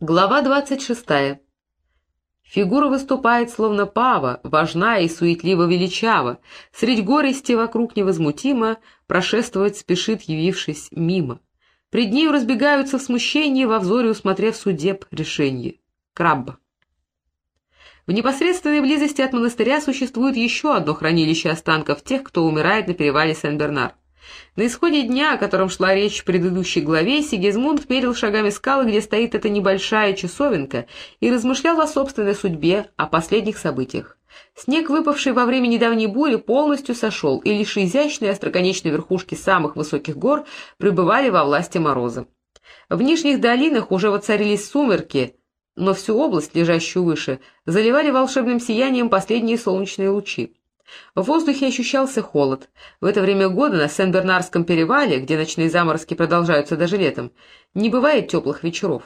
Глава двадцать шестая. Фигура выступает, словно пава, важна и суетливо величава, средь горести вокруг невозмутимо, прошествовать спешит, явившись мимо. Пред нею разбегаются в смущении, во взоре усмотрев судеб решение. Крабба. В непосредственной близости от монастыря существует еще одно хранилище останков тех, кто умирает на перевале Сен-Бернар. На исходе дня, о котором шла речь в предыдущей главе, Сигизмунд мерил шагами скалы, где стоит эта небольшая часовенка, и размышлял о собственной судьбе, о последних событиях. Снег, выпавший во время недавней бури, полностью сошел, и лишь изящные остроконечные верхушки самых высоких гор пребывали во власти мороза. В нижних долинах уже воцарились сумерки, но всю область, лежащую выше, заливали волшебным сиянием последние солнечные лучи. В воздухе ощущался холод. В это время года на Сен-Бернарском перевале, где ночные заморозки продолжаются даже летом, не бывает теплых вечеров.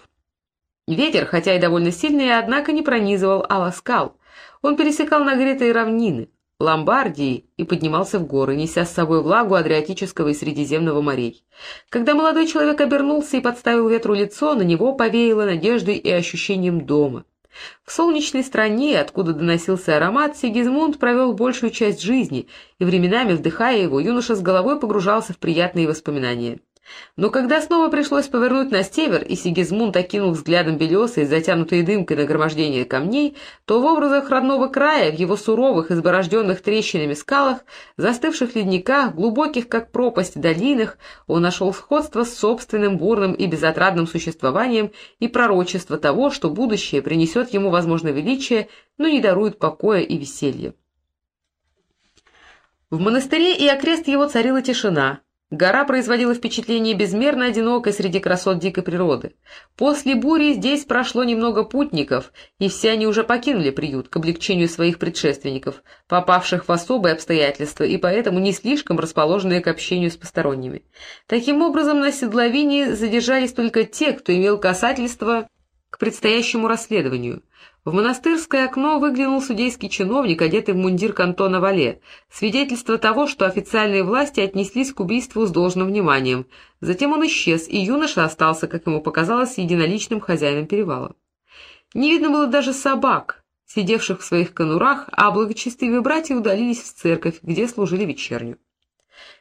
Ветер, хотя и довольно сильный, однако не пронизывал, а ласкал. Он пересекал нагретые равнины, Ломбардии и поднимался в горы, неся с собой влагу Адриатического и Средиземного морей. Когда молодой человек обернулся и подставил ветру лицо, на него повеяло надеждой и ощущением дома. В солнечной стране, откуда доносился аромат, Сигизмунд провел большую часть жизни, и временами, вдыхая его, юноша с головой погружался в приятные воспоминания. Но когда снова пришлось повернуть на север, и Сигизмунд окинул взглядом белесые, затянутые дымкой нагромождение камней, то в образах родного края, в его суровых, изборожденных трещинами скалах, застывших ледниках, глубоких, как пропасть, долинах, он нашел сходство с собственным бурным и безотрадным существованием и пророчество того, что будущее принесет ему, возможно, величие, но не дарует покоя и веселья. В монастыре и окрест его царила тишина, Гора производила впечатление безмерно одинокой среди красот дикой природы. После бури здесь прошло немного путников, и все они уже покинули приют к облегчению своих предшественников, попавших в особые обстоятельства и поэтому не слишком расположенные к общению с посторонними. Таким образом, на седловине задержались только те, кто имел касательство к предстоящему расследованию. В монастырское окно выглянул судейский чиновник, одетый в мундир кантона Вале, свидетельство того, что официальные власти отнеслись к убийству с должным вниманием. Затем он исчез, и юноша остался, как ему показалось, единоличным хозяином перевала. Не видно было даже собак, сидевших в своих конурах, а благочестивые братья удалились в церковь, где служили вечерню.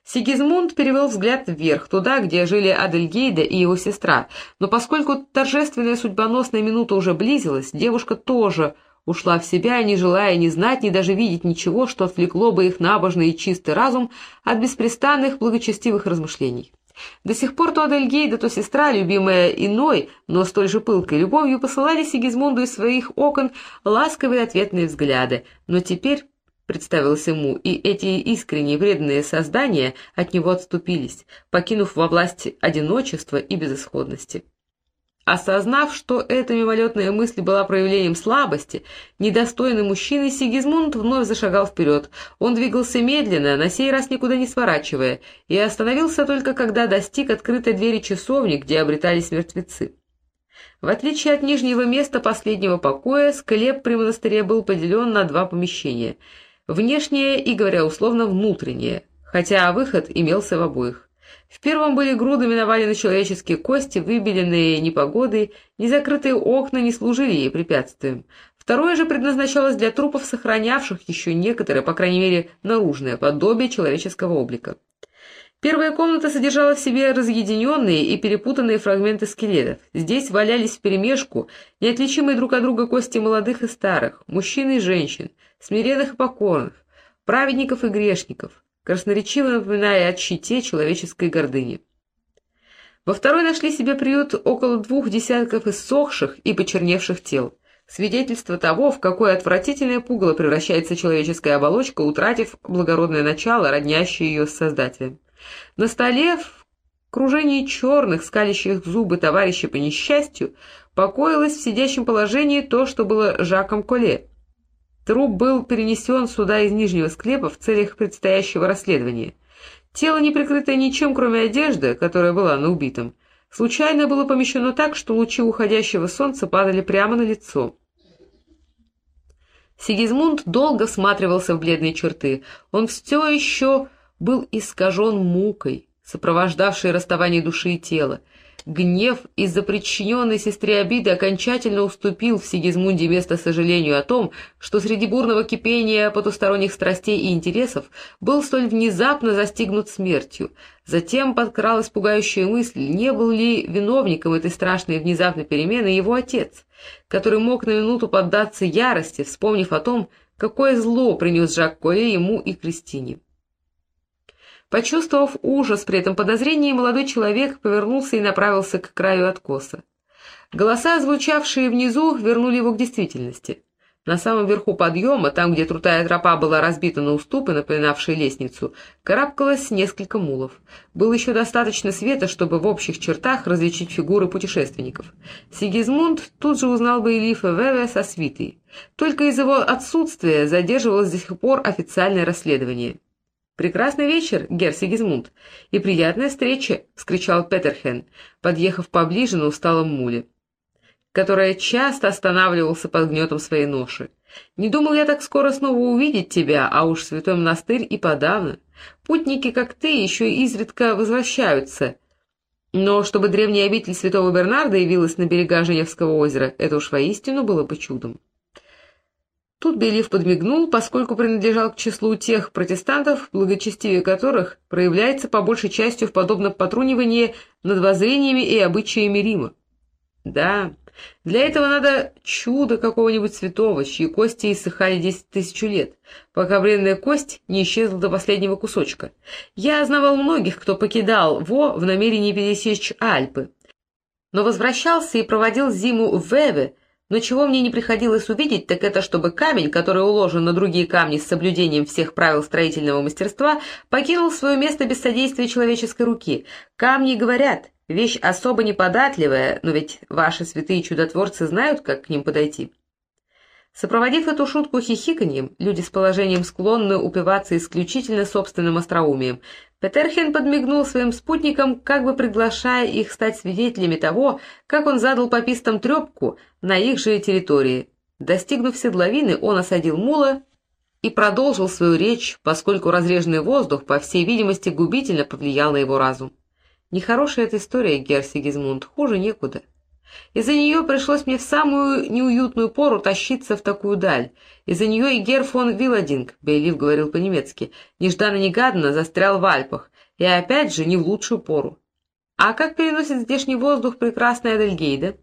Сигизмунд перевел взгляд вверх, туда, где жили Адельгейда и его сестра, но поскольку торжественная судьбоносная минута уже близилась, девушка тоже ушла в себя, не желая ни знать, ни даже видеть ничего, что отвлекло бы их набожный и чистый разум от беспрестанных благочестивых размышлений. До сих пор то Адельгейда, то сестра, любимая иной, но столь же пылкой любовью, посылали Сигизмунду из своих окон ласковые ответные взгляды, но теперь представилось ему, и эти искренние вредные создания от него отступились, покинув во власть одиночества и безысходности. Осознав, что эта мимолетная мысль была проявлением слабости, недостойный мужчины, Сигизмунд вновь зашагал вперед. Он двигался медленно, на сей раз никуда не сворачивая, и остановился только когда достиг открытой двери часовни, где обретались мертвецы. В отличие от нижнего места последнего покоя, склеп при монастыре был поделен на два помещения — Внешнее и, говоря условно, внутреннее, хотя выход имелся в обоих. В первом были грудами навалены человеческие кости, выбеленные непогодой, незакрытые окна не служили ей препятствием. Второе же предназначалось для трупов, сохранявших еще некоторое, по крайней мере, наружное подобие человеческого облика. Первая комната содержала в себе разъединенные и перепутанные фрагменты скелетов. Здесь валялись вперемешку неотличимые друг от друга кости молодых и старых, мужчин и женщин, смиренных и покорных, праведников и грешников, красноречиво напоминая о щите человеческой гордыни. Во второй нашли себе приют около двух десятков иссохших и почерневших тел. Свидетельство того, в какое отвратительное пугало превращается человеческая оболочка, утратив благородное начало, роднящее ее с Создателем. На столе, в кружении черных, скалящих зубы товарища по несчастью, покоилось в сидящем положении то, что было Жаком Коле, Труп был перенесен сюда из Нижнего склепа в целях предстоящего расследования. Тело, не прикрытое ничем, кроме одежды, которая была на убитом, случайно было помещено так, что лучи уходящего солнца падали прямо на лицо. Сигизмунд долго всматривался в бледные черты. Он все еще был искажен мукой, сопровождавшей расставание души и тела. Гнев из-за причиненной сестре обиды окончательно уступил в Сигизмунде место сожалению о том, что среди бурного кипения потусторонних страстей и интересов был столь внезапно застигнут смертью. Затем подкралась пугающая мысль, не был ли виновником этой страшной внезапной перемены его отец, который мог на минуту поддаться ярости, вспомнив о том, какое зло принес Жак Коле ему и Кристине. Почувствовав ужас при этом подозрении, молодой человек повернулся и направился к краю откоса. Голоса, звучавшие внизу, вернули его к действительности. На самом верху подъема, там, где трутая тропа была разбита на уступы, напоминавшие лестницу, карабкалось несколько мулов. Было еще достаточно света, чтобы в общих чертах различить фигуры путешественников. Сигизмунд тут же узнал бы Элифа Веве со свитой. Только из его отсутствия задерживалось до сих пор официальное расследование. «Прекрасный вечер, герр Сигизмунд, и приятная встреча!» — вскричал Петерхен, подъехав поближе на усталом муле, которая часто останавливался под гнетом своей ноши. «Не думал я так скоро снова увидеть тебя, а уж святой монастырь и подавно. Путники, как ты, еще изредка возвращаются. Но чтобы древняя обитель святого Бернарда явилась на берега Женевского озера, это уж воистину было бы чудом». Тут Белив подмигнул, поскольку принадлежал к числу тех протестантов, благочестивие которых проявляется по большей частью в подобном потрунивании над воззрениями и обычаями Рима. Да, для этого надо чудо какого-нибудь святого, чьи кости иссыхали десять тысяч лет, пока бренная кость не исчезла до последнего кусочка. Я знавал многих, кто покидал Во в намерении пересечь Альпы, но возвращался и проводил зиму в Веве, но чего мне не приходилось увидеть, так это чтобы камень, который уложен на другие камни с соблюдением всех правил строительного мастерства, покинул свое место без содействия человеческой руки. Камни говорят, вещь особо неподатливая, но ведь ваши святые чудотворцы знают, как к ним подойти. Сопроводив эту шутку хихиканьем, люди с положением склонны упиваться исключительно собственным остроумием, Петерхен подмигнул своим спутникам, как бы приглашая их стать свидетелями того, как он задал попистам трепку на их же территории. Достигнув седловины, он осадил мула и продолжил свою речь, поскольку разреженный воздух, по всей видимости, губительно повлиял на его разум. Нехорошая эта история, Герр Сигизмунд, хуже некуда. Из-за нее пришлось мне в самую неуютную пору тащиться в такую даль. Из-за нее и Гер фон Виладинг, Бейлиф говорил по-немецки, нежданно-негаданно застрял в Альпах, и опять же не в лучшую пору. А как переносит здешний воздух прекрасная Адельгейда?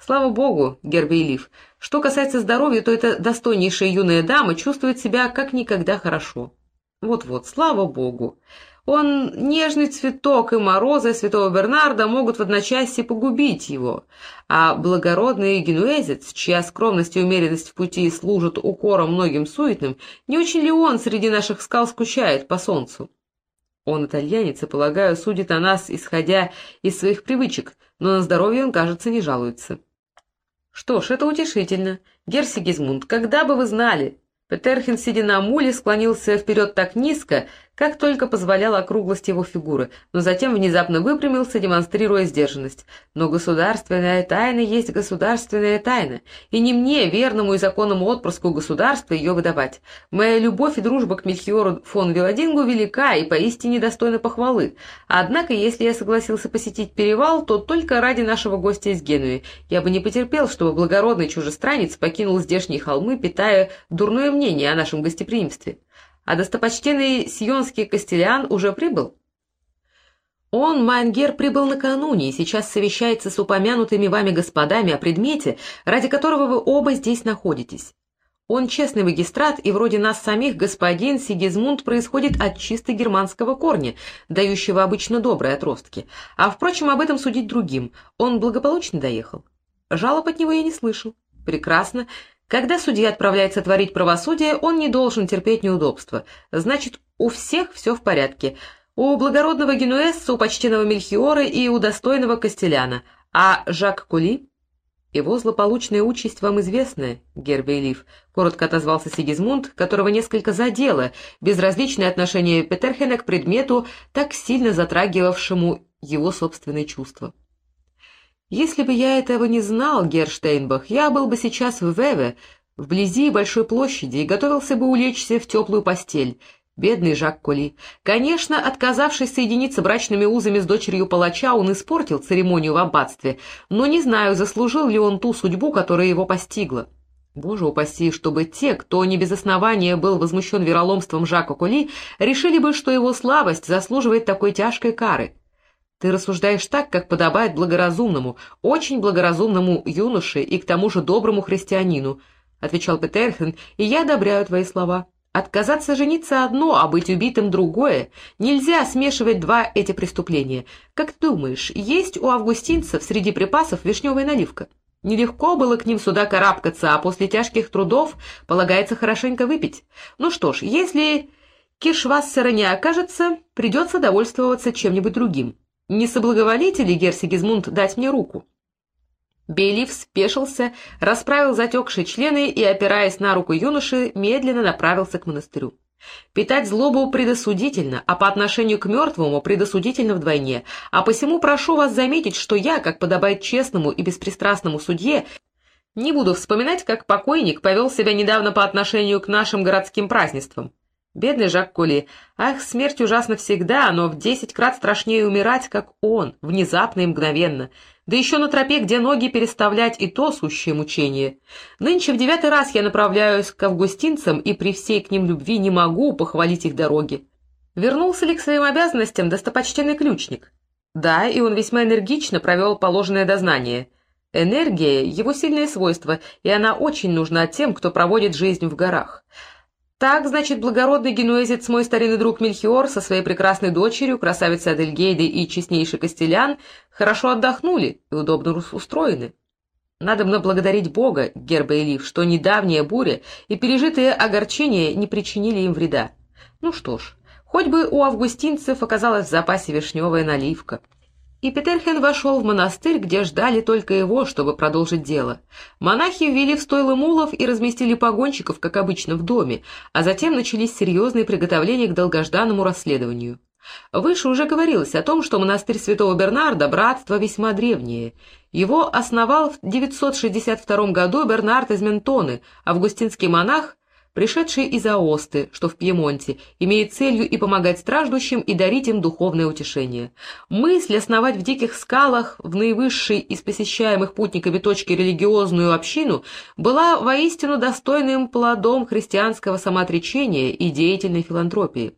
Слава богу, Гербейлиф. Что касается здоровья, то эта достойнейшая юная дама чувствует себя как никогда хорошо. Вот-вот, слава богу. Он нежный цветок, и морозы святого Бернарда могут в одночасье погубить его. А благородный генуэзец, чья скромность и умеренность в пути служат укором многим суетным, не очень ли он среди наших скал скучает по солнцу? Он итальянец, и, полагаю, судит о нас, исходя из своих привычек, но на здоровье он, кажется, не жалуется. Что ж, это утешительно. Герсигизмунд, когда бы вы знали... Петерхин, сидя на муле, склонился вперед так низко, как только позволяла округлость его фигуры, но затем внезапно выпрямился, демонстрируя сдержанность. Но государственная тайна есть государственная тайна, и не мне, верному и законному отпрыску государства, ее выдавать. Моя любовь и дружба к Мельхиору фон Виладингу велика и поистине достойна похвалы. Однако, если я согласился посетить перевал, то только ради нашего гостя из Генуи. Я бы не потерпел, чтобы благородный чужестранец покинул здешние холмы, питая дурное мнение о нашем гостеприимстве. А достопочтенный сионский Костелян уже прибыл? Он, Майнгер, прибыл накануне и сейчас совещается с упомянутыми вами господами о предмете, ради которого вы оба здесь находитесь. Он честный магистрат, и вроде нас самих господин Сигизмунд происходит от чисто германского корня, дающего обычно добрые отростки. А, впрочем, об этом судить другим. Он благополучно доехал. Жалоб от него я не слышал. Прекрасно. Когда судья отправляется творить правосудие, он не должен терпеть неудобства. Значит, у всех все в порядке. У благородного генуэзца, у почтенного Мельхиора и у достойного Костеляна. А Жак Кули? Его злополучная участь вам известна, Гербейлиф, коротко отозвался Сигизмунд, которого несколько задело безразличное отношение Петерхена к предмету, так сильно затрагивавшему его собственные чувства. Если бы я этого не знал, Герштейнбах, я был бы сейчас в Веве, вблизи большой площади, и готовился бы улечься в теплую постель. Бедный Жак Коли. Конечно, отказавшись соединиться брачными узами с дочерью палача, он испортил церемонию в аббатстве, но не знаю, заслужил ли он ту судьбу, которая его постигла. Боже упаси, чтобы те, кто не без основания был возмущен вероломством Жака Кули, решили бы, что его слабость заслуживает такой тяжкой кары. Ты рассуждаешь так, как подобает благоразумному, очень благоразумному юноше и к тому же доброму христианину, — отвечал Петерхен, — и я одобряю твои слова. Отказаться жениться одно, а быть убитым другое. Нельзя смешивать два эти преступления. Как ты думаешь, есть у августинцев среди припасов вишневая наливка? Нелегко было к ним сюда карабкаться, а после тяжких трудов полагается хорошенько выпить. Ну что ж, если кишвассера не окажется, придется довольствоваться чем-нибудь другим. Не соблаговолите ли, герцогизмунд, дать мне руку?» Бейлиф спешился, расправил затекшие члены и, опираясь на руку юноши, медленно направился к монастырю. Питать злобу предосудительно, а по отношению к мертвому предосудительно вдвойне, а посему прошу вас заметить, что я, как подобает честному и беспристрастному судье, не буду вспоминать, как покойник повел себя недавно по отношению к нашим городским празднествам. Бедный Жак Кули. Ах, смерть ужасна всегда, но в десять крат страшнее умирать, как он, внезапно и мгновенно. Да еще на тропе, где ноги переставлять, и то сущее мучение. Нынче в девятый раз я направляюсь к августинцам, и при всей к ним любви не могу похвалить их дороги. Вернулся ли к своим обязанностям достопочтенный ключник? Да, и он весьма энергично провел положенное дознание. Энергия — его сильное свойство, и она очень нужна тем, кто проводит жизнь в горах. Так, значит, благородный генуэзец, мой старинный друг Мельхиор, со своей прекрасной дочерью, красавицей Адельгейдой и честнейший Костелян, хорошо отдохнули и удобно устроены. Надо мне благодарить Бога, Герба и Лив, что недавняя буря и пережитые огорчения не причинили им вреда. Ну что ж, хоть бы у августинцев оказалась в запасе вишневая наливка. И Петерхен вошел в монастырь, где ждали только его, чтобы продолжить дело. Монахи ввели в стойло мулов и разместили погонщиков, как обычно, в доме, а затем начались серьезные приготовления к долгожданному расследованию. Выше уже говорилось о том, что монастырь святого Бернарда – братство весьма древнее. Его основал в 962 году Бернард из Ментоны, августинский монах, пришедший из Аосты, что в Пьемонте, имеет целью и помогать страждущим, и дарить им духовное утешение. Мысль основать в диких скалах, в наивысшей из посещаемых путниками точки религиозную общину, была воистину достойным плодом христианского самоотречения и деятельной филантропии.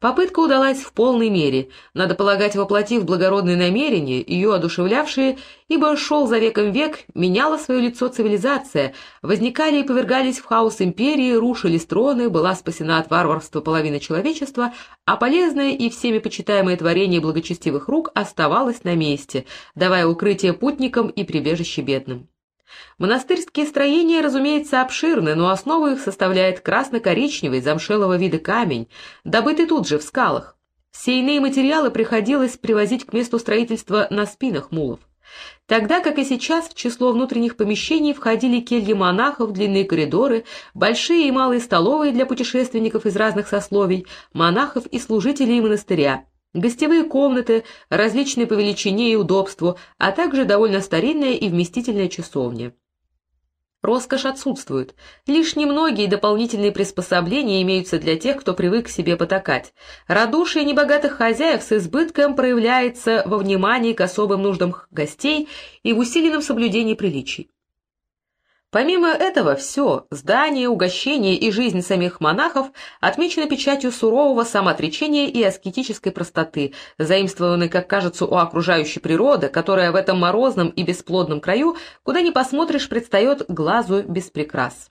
Попытка удалась в полной мере, надо полагать, воплотив благородные намерения, ее одушевлявшие, ибо шел за веком век, меняла свое лицо цивилизация, возникали и повергались в хаос империи, рушились троны, была спасена от варварства половина человечества, а полезное и всеми почитаемое творение благочестивых рук оставалось на месте, давая укрытие путникам и прибежище бедным. Монастырские строения, разумеется, обширны, но основу их составляет красно-коричневый замшелого вида камень, добытый тут же в скалах. Все иные материалы приходилось привозить к месту строительства на спинах мулов. Тогда, как и сейчас, в число внутренних помещений входили кельи монахов, длинные коридоры, большие и малые столовые для путешественников из разных сословий, монахов и служителей монастыря, Гостевые комнаты, различные по величине и удобству, а также довольно старинная и вместительная часовня. Роскошь отсутствует. Лишь немногие дополнительные приспособления имеются для тех, кто привык к себе потакать. Радушие небогатых хозяев с избытком проявляется во внимании к особым нуждам гостей и в усиленном соблюдении приличий. Помимо этого, все – здание, угощение и жизнь самих монахов – отмечены печатью сурового самоотречения и аскетической простоты, заимствованной, как кажется, у окружающей природы, которая в этом морозном и бесплодном краю, куда ни посмотришь, предстает глазу без прикрас.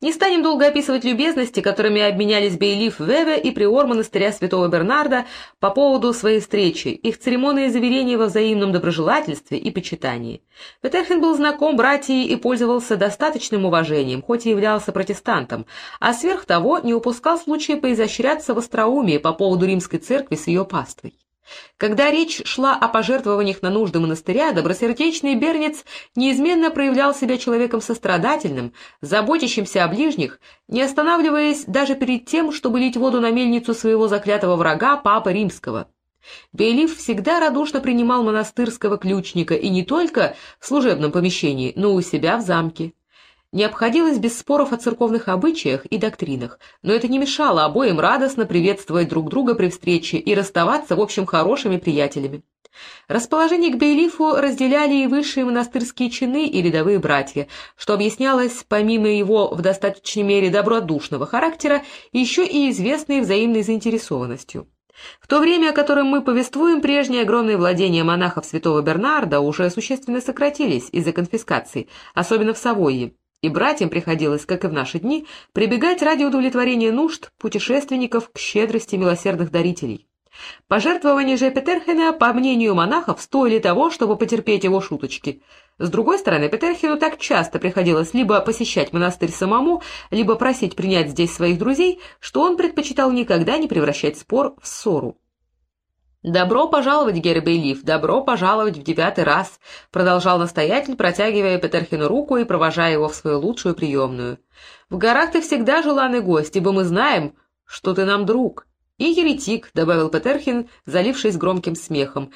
Не станем долго описывать любезности, которыми обменялись Бейлиф Веве и приор монастыря святого Бернарда по поводу своей встречи, их церемонные заверения во взаимном доброжелательстве и почитании. Петерхен был знаком братьей и пользовался достаточным уважением, хоть и являлся протестантом, а сверх того не упускал случая поизощряться в остроумии по поводу римской церкви с ее паствой. Когда речь шла о пожертвованиях на нужды монастыря, добросердечный Бернец неизменно проявлял себя человеком сострадательным, заботящимся о ближних, не останавливаясь даже перед тем, чтобы лить воду на мельницу своего заклятого врага, Папы Римского. Бейлиф всегда радушно принимал монастырского ключника и не только в служебном помещении, но и у себя в замке. Не обходилось без споров о церковных обычаях и доктринах, но это не мешало обоим радостно приветствовать друг друга при встрече и расставаться, в общем, хорошими приятелями. Расположение к Бейлифу разделяли и высшие монастырские чины и рядовые братья, что объяснялось, помимо его в достаточной мере добродушного характера, еще и известной взаимной заинтересованностью. В то время, о котором мы повествуем, прежние огромные владения монахов святого Бернарда уже существенно сократились из-за конфискации, особенно в Савойе, и братьям приходилось, как и в наши дни, прибегать ради удовлетворения нужд путешественников к щедрости милосердных дарителей. Пожертвования же Петерхена, по мнению монахов, стоили того, чтобы потерпеть его шуточки. С другой стороны, Петерхену так часто приходилось либо посещать монастырь самому, либо просить принять здесь своих друзей, что он предпочитал никогда не превращать спор в ссору. «Добро пожаловать, Гербейлиф, добро пожаловать в девятый раз», — продолжал настоятель, протягивая Петерхину руку и провожая его в свою лучшую приемную. «В горах ты всегда желанный гость, ибо мы знаем, что ты нам друг». «И еретик», — добавил Петерхин, залившись громким смехом,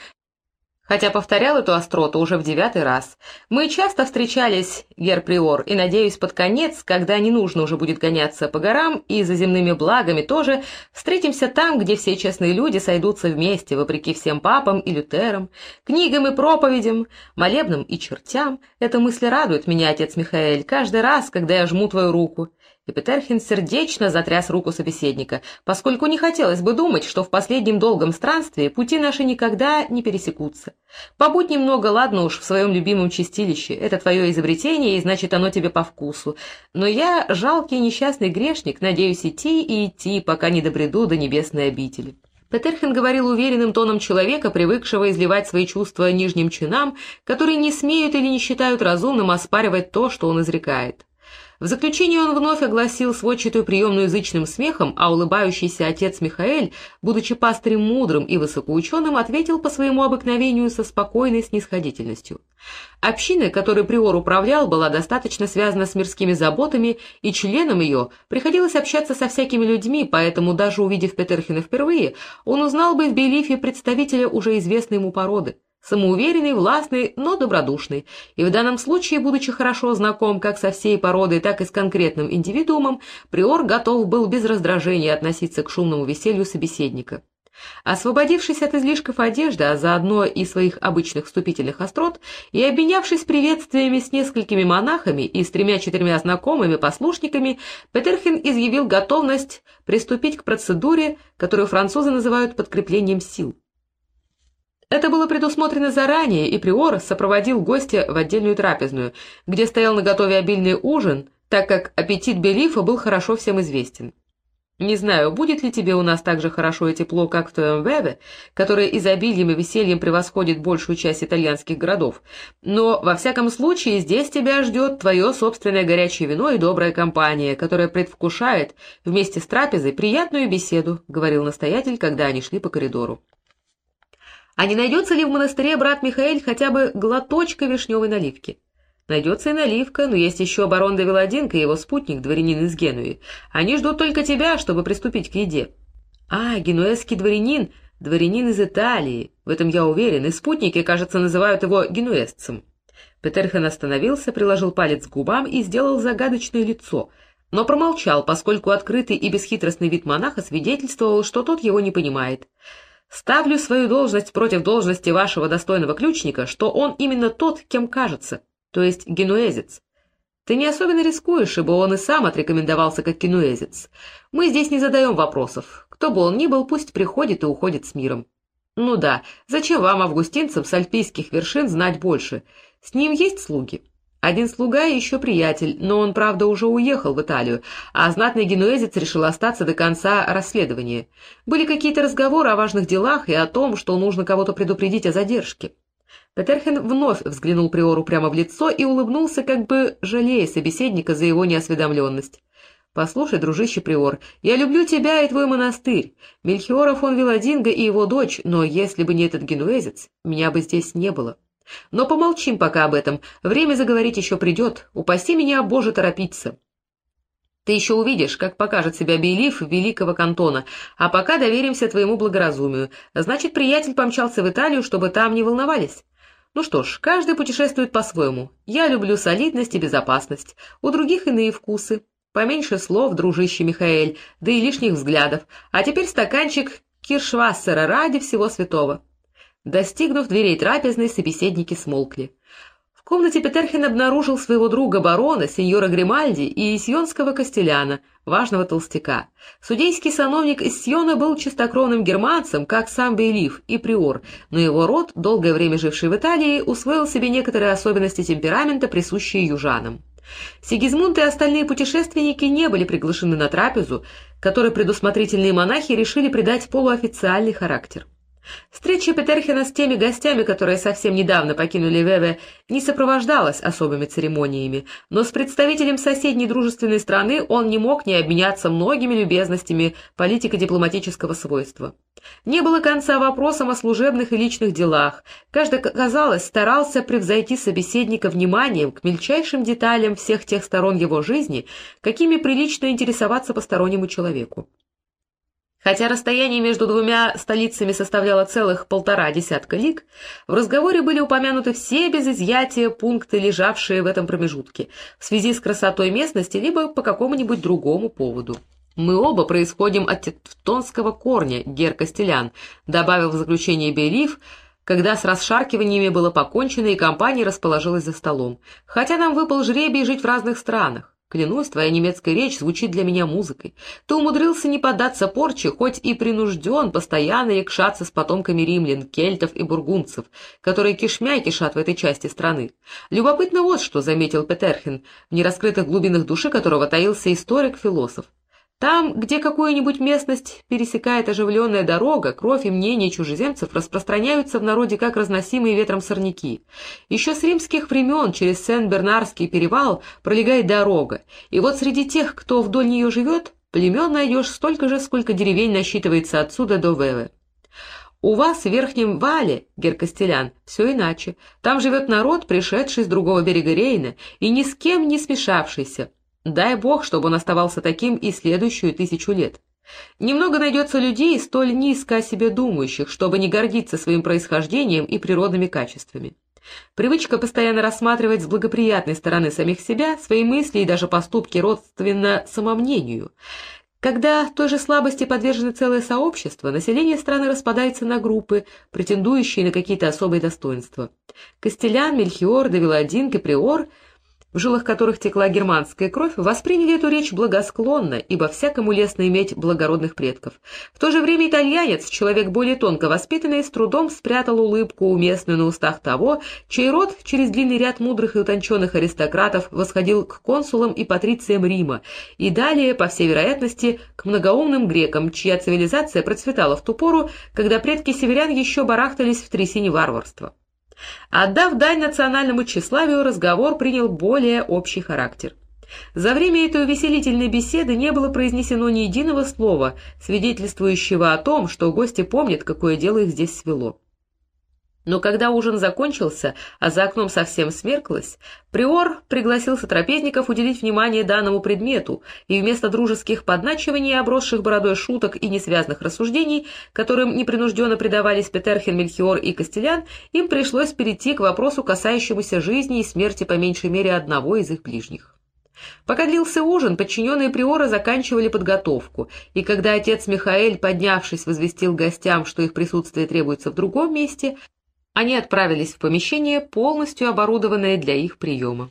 хотя повторял эту остроту уже в девятый раз. Мы часто встречались, гер-приор, и, надеюсь, под конец, когда не нужно уже будет гоняться по горам и за земными благами тоже, встретимся там, где все честные люди сойдутся вместе, вопреки всем папам и лютерам, книгам и проповедям, молебным и чертям. Эта мысль радует меня, отец Михаэль, каждый раз, когда я жму твою руку. И Петерхин сердечно затряс руку собеседника, поскольку не хотелось бы думать, что в последнем долгом странстве пути наши никогда не пересекутся. Побудь немного, ладно уж, в своем любимом чистилище, это твое изобретение, и значит оно тебе по вкусу. Но я, жалкий несчастный грешник, надеюсь идти и идти, пока не добреду до небесной обители. Петерхин говорил уверенным тоном человека, привыкшего изливать свои чувства нижним чинам, которые не смеют или не считают разумным оспаривать то, что он изрекает. В заключение он вновь огласил сводчатую приемную язычным смехом, а улыбающийся отец Михаэль, будучи пастырем мудрым и высокоученым, ответил по своему обыкновению со спокойной снисходительностью. Община, которой приор управлял, была достаточно связана с мирскими заботами, и членам ее приходилось общаться со всякими людьми, поэтому, даже увидев Петерхина впервые, он узнал бы в Белифе представителя уже известной ему породы самоуверенный, властный, но добродушный, и в данном случае, будучи хорошо знаком как со всей породой, так и с конкретным индивидуумом, приор готов был без раздражения относиться к шумному веселью собеседника. Освободившись от излишков одежды, а заодно и своих обычных вступительных острот, и обменявшись приветствиями с несколькими монахами и с тремя-четырьмя знакомыми послушниками, Петерхин изъявил готовность приступить к процедуре, которую французы называют подкреплением сил. Это было предусмотрено заранее, и Приор сопроводил гостя в отдельную трапезную, где стоял наготове обильный ужин, так как аппетит Белифа был хорошо всем известен. Не знаю, будет ли тебе у нас так же хорошо и тепло, как в твоем Вебе, которое изобилием и весельем превосходит большую часть итальянских городов, но, во всяком случае, здесь тебя ждет твое собственное горячее вино и добрая компания, которая предвкушает вместе с трапезой приятную беседу, — говорил настоятель, когда они шли по коридору. А не найдется ли в монастыре брат Михаэль хотя бы глоточка вишневой наливки? Найдется и наливка, но есть еще барон де Велодинка и его спутник, дворянин из Генуи. Они ждут только тебя, чтобы приступить к еде. А, генуэзский дворянин, дворянин из Италии, в этом я уверен, и спутники, кажется, называют его генуэзцем. Петерхан остановился, приложил палец к губам и сделал загадочное лицо, но промолчал, поскольку открытый и бесхитростный вид монаха свидетельствовал, что тот его не понимает. Ставлю свою должность против должности вашего достойного ключника, что он именно тот, кем кажется, то есть генуэзец. Ты не особенно рискуешь, ибо он и сам отрекомендовался как генуэзец. Мы здесь не задаем вопросов. Кто бы он ни был, пусть приходит и уходит с миром. Ну да, зачем вам, августинцам, с альпийских вершин знать больше? С ним есть слуги. Один слуга и еще приятель, но он, правда, уже уехал в Италию, а знатный генуэзец решил остаться до конца расследования. Были какие-то разговоры о важных делах и о том, что нужно кого-то предупредить о задержке. Петерхен вновь взглянул Приору прямо в лицо и улыбнулся, как бы жалея собеседника за его неосведомленность. «Послушай, дружище Приор, я люблю тебя и твой монастырь, Мельхиора фон Виладинга и его дочь, но если бы не этот генуэзец, меня бы здесь не было». Но помолчим пока об этом. Время заговорить еще придет. Упаси меня, Боже, торопиться. Ты еще увидишь, как покажет себя Бейлиф великого кантона, а пока доверимся твоему благоразумию. Значит, приятель помчался в Италию, чтобы там не волновались. Ну что ж, каждый путешествует по-своему. Я люблю солидность и безопасность. У других иные вкусы. Поменьше слов, дружище Михаэль, да и лишних взглядов. А теперь стаканчик киршвассера ради всего святого. Достигнув дверей трапезной, собеседники смолкли. В комнате Петерхин обнаружил своего друга барона, сеньора Гримальди и сионского костеляна, важного толстяка. Судейский сановник из Сиона был чистокровным германцем, как сам Бейлиф и приор, но его род, долгое время живший в Италии, усвоил себе некоторые особенности темперамента, присущие южанам. Сигизмунд и остальные путешественники не были приглашены на трапезу, которой предусмотрительные монахи решили придать полуофициальный характер. Встреча Петерхена с теми гостями, которые совсем недавно покинули Веве, не сопровождалась особыми церемониями, но с представителем соседней дружественной страны он не мог не обменяться многими любезностями политико-дипломатического свойства. Не было конца вопросам о служебных и личных делах. Каждый, казалось, старался превзойти собеседника вниманием к мельчайшим деталям всех тех сторон его жизни, какими прилично интересоваться постороннему человеку. Хотя расстояние между двумя столицами составляло целых полтора десятка лиг, в разговоре были упомянуты все без изъятия пункты, лежавшие в этом промежутке, в связи с красотой местности, либо по какому-нибудь другому поводу. «Мы оба происходим от тевтонского корня, Гер Костелян», добавил в заключение Белив, когда с расшаркиваниями было покончено и компания расположилась за столом. «Хотя нам выпал жребий жить в разных странах. Клянусь, твоя немецкая речь звучит для меня музыкой. Ты умудрился не поддаться порче, хоть и принужден постоянно якшаться с потомками римлян, кельтов и бургунцев, которые кишмя кишат в этой части страны. Любопытно вот что, — заметил Петерхин, в нераскрытых глубинах души которого таился историк-философ. Там, где какую-нибудь местность пересекает оживленная дорога, кровь и мнения чужеземцев распространяются в народе как разносимые ветром сорняки. Еще с римских времен через Сен-Бернарский перевал пролегает дорога, и вот среди тех, кто вдоль нее живет, племен найдешь столько же, сколько деревень насчитывается отсюда до Веве. У вас в Верхнем Вале, Геркостелян, все иначе. Там живет народ, пришедший с другого берега Рейна, и ни с кем не смешавшийся, Дай бог, чтобы он оставался таким и следующую тысячу лет. Немного найдется людей, столь низко о себе думающих, чтобы не гордиться своим происхождением и природными качествами. Привычка постоянно рассматривать с благоприятной стороны самих себя, свои мысли и даже поступки родственно самомнению. Когда той же слабости подвержено целое сообщество, население страны распадается на группы, претендующие на какие-то особые достоинства. Костелян, Мельхиор, Давиладин, Каприор — в жилах которых текла германская кровь, восприняли эту речь благосклонно, ибо всякому лестно иметь благородных предков. В то же время итальянец, человек более тонко воспитанный, с трудом спрятал улыбку, уместную на устах того, чей род через длинный ряд мудрых и утонченных аристократов восходил к консулам и патрициям Рима, и далее, по всей вероятности, к многоумным грекам, чья цивилизация процветала в ту пору, когда предки северян еще барахтались в трясине варварства. Отдав дань национальному тщеславию, разговор принял более общий характер. За время этой увеселительной беседы не было произнесено ни единого слова, свидетельствующего о том, что гости помнят, какое дело их здесь свело. Но когда ужин закончился, а за окном совсем смерклось, приор пригласил сотрапезников уделить внимание данному предмету, и вместо дружеских подначиваний, обросших бородой шуток и несвязных рассуждений, которым непринужденно предавались Петерхен, Мельхиор и Костелян, им пришлось перейти к вопросу, касающемуся жизни и смерти по меньшей мере одного из их ближних. Пока длился ужин, подчиненные приора заканчивали подготовку, и когда отец Михаэль, поднявшись, возвестил гостям, что их присутствие требуется в другом месте, они отправились в помещение, полностью оборудованное для их приема.